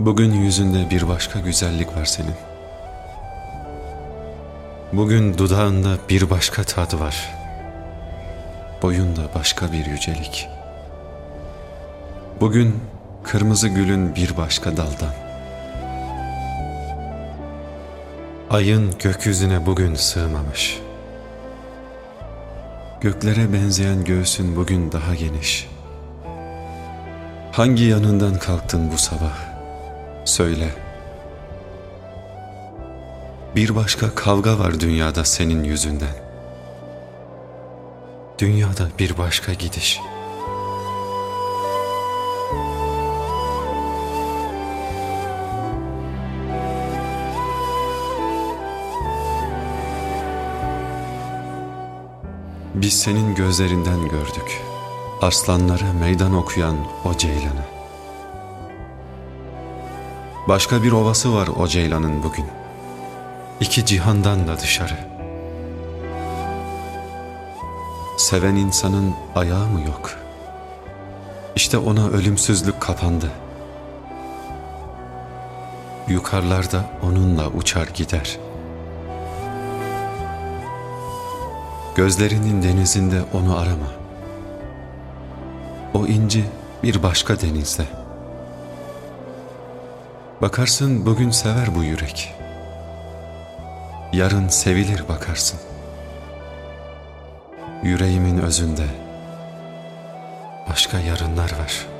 Bugün yüzünde bir başka güzellik var senin. Bugün dudağında bir başka tat var. Boyunda başka bir yücelik. Bugün kırmızı gülün bir başka daldan. Ayın gökyüzüne bugün sığmamış. Göklere benzeyen göğsün bugün daha geniş. Hangi yanından kalktın bu sabah? Söyle. Bir başka kavga var dünyada senin yüzünden. Dünyada bir başka gidiş. Biz senin gözlerinden gördük. Arslanlara meydan okuyan o ceylanı. Başka bir ovası var o ceylanın bugün. İki cihandan da dışarı. Seven insanın ayağı mı yok? İşte ona ölümsüzlük kapandı. Yukarılarda onunla uçar gider. Gözlerinin denizinde onu arama. O inci bir başka denizde. Bakarsın bugün sever bu yürek. Yarın sevilir bakarsın. Yüreğimin özünde başka yarınlar var.''